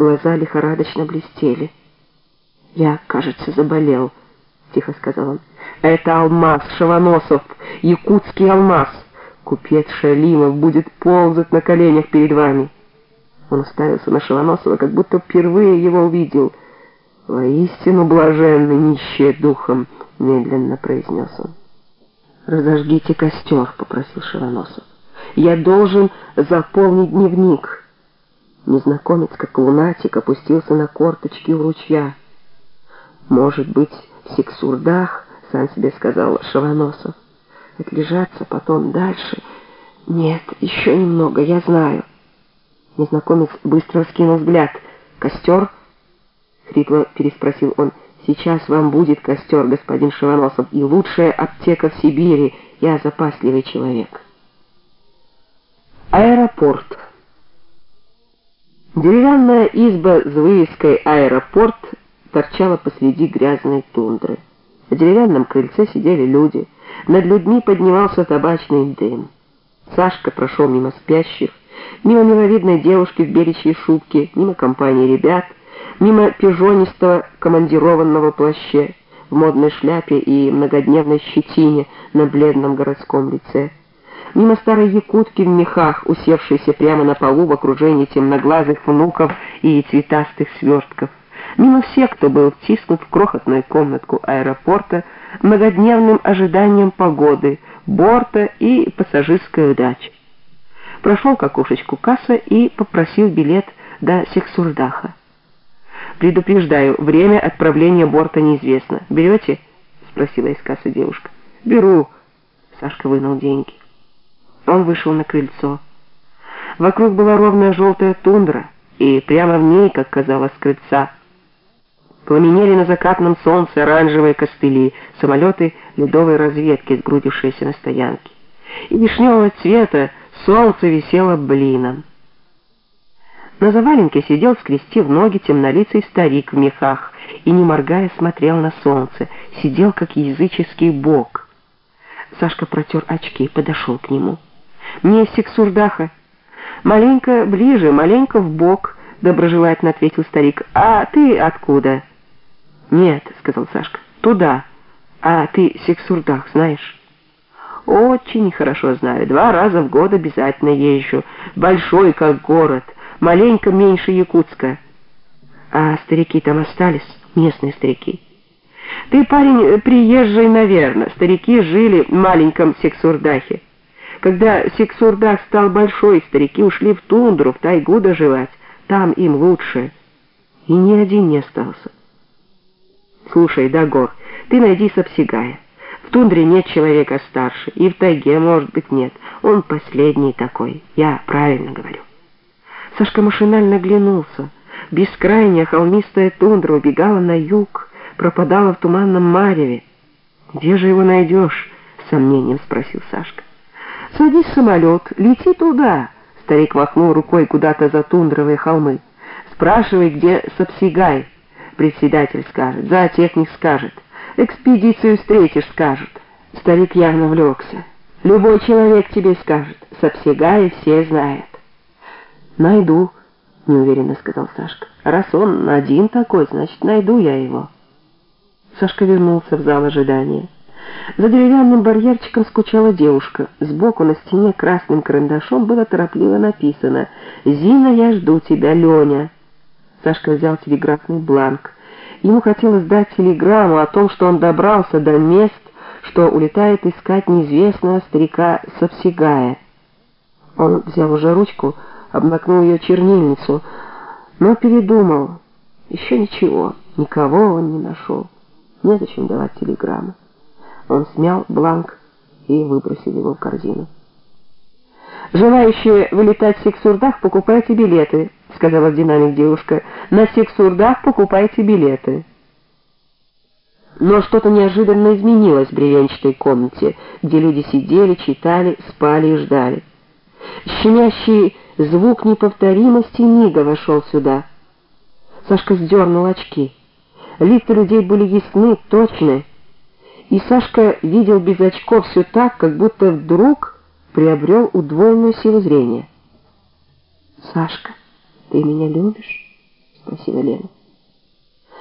Глаза лихорадочно блестели. «Я, кажется, заболел», — тихо сказал он. «Это алмаз, Шавоносов, якутский алмаз. Купец Шалимов будет ползать на коленях перед вами». Он уставился на Шавоносова, как будто впервые его увидел. «Воистину блаженный, нищий духом», — медленно произнес он. «Разожгите костер», — попросил Шавоносов. «Я должен заполнить дневник». Незнакомец, как лунатик, опустился на корточки у ручья. «Может быть, в Сексурдах», — сам себе сказал Шавоносов. «Отлежаться потом дальше?» «Нет, еще немного, я знаю». Незнакомец быстро вскинул взгляд. «Костер?» — хрипло переспросил он. «Сейчас вам будет костер, господин Шавоносов, и лучшая аптека в Сибири. Я запасливый человек». Аэропорт. Деревянная изба с вывеской «Аэропорт» торчала посреди грязной тундры. На деревянном крыльце сидели люди. Над людьми поднимался табачный дым. Сашка прошел мимо спящих, мимо миловидной девушки в беличьей шубке, мимо компании ребят, мимо пижонистого командированного плаще в модной шляпе и многодневной щетине на бледном городском лице мимо старой якутки в мехах, усевшейся прямо на полу в окружении темноглазых внуков и цветастых свертков, мимо всех, кто был втиснут в крохотную комнатку аэропорта многодневным ожиданием погоды, борта и пассажирской удачи. Прошел к окошечку касса и попросил билет до Сексурдаха. «Предупреждаю, время отправления борта неизвестно. Берете?» — спросила из кассы девушка. «Беру». Сашка вынул деньги. Он вышел на крыльцо. Вокруг была ровная желтая тундра, и прямо в ней, как казалось, крыльца, пламенели на закатном солнце оранжевые костыли, самолеты ледовой разведки, сгрудившиеся на стоянке. И вишневого цвета солнце висело блином. На заваленке сидел, скрестив ноги, темнолицый старик в мехах и, не моргая, смотрел на солнце, сидел, как языческий бог. Сашка протер очки и подошел к нему. «Не Сексурдаха. Маленько ближе, маленько в бок», — доброжелательно ответил старик. «А ты откуда?» «Нет», — сказал Сашка, — «туда. А ты Сексурдах знаешь?» «Очень хорошо знаю. Два раза в год обязательно езжу. Большой, как город. Маленько меньше Якутска». «А старики там остались? Местные старики?» «Ты, парень, приезжий, наверное. Старики жили в маленьком Сексурдахе». Когда Сексурдах стал большой, старики ушли в тундру, в тайгу доживать. Там им лучше. И ни один не остался. Слушай, Дагор, ты найди Сапсигая. В тундре нет человека старше, и в тайге, может быть, нет. Он последний такой. Я правильно говорю. Сашка машинально оглянулся. Бескрайняя холмистая тундра убегала на юг, пропадала в туманном мареве. «Где же его найдешь?» — с сомнением спросил Сашка. «Садись в самолет, лети туда!» Старик махнул рукой куда-то за тундровые холмы. «Спрашивай, где Сапсигай?» Председатель скажет, зоотехник скажет, экспедицию встретишь скажет. Старик явно влекся. Любой человек тебе скажет, Сапсигай все знает. «Найду», — неуверенно сказал Сашка. «Раз он один такой, значит, найду я его». Сашка вернулся в зал ожидания. За деревянным барьерчиком скучала девушка. Сбоку на стене красным карандашом было торопливо написано «Зина, я жду тебя, Леня». Сашка взял телеграфный бланк. Ему хотелось дать телеграмму о том, что он добрался до мест, что улетает искать неизвестного старика Сапсигая. Он взял уже ручку, обмакнул ее чернильницу, но передумал. Еще ничего, никого он не нашел. Незачем давать телеграмму. Он смял бланк и выбросил его в корзину. «Желающие вылетать в Сексурдах, покупайте билеты», — сказала в динамик девушка. «На Сексурдах покупайте билеты». Но что-то неожиданно изменилось в бревенчатой комнате, где люди сидели, читали, спали и ждали. Щемящий звук неповторимости мига вошел сюда. Сашка сдернул очки. Лица людей были ясны, точны, и Сашка видел без очков все так, как будто вдруг приобрел удвоенную силу зрения. «Сашка, ты меня любишь?» — спросила Лена.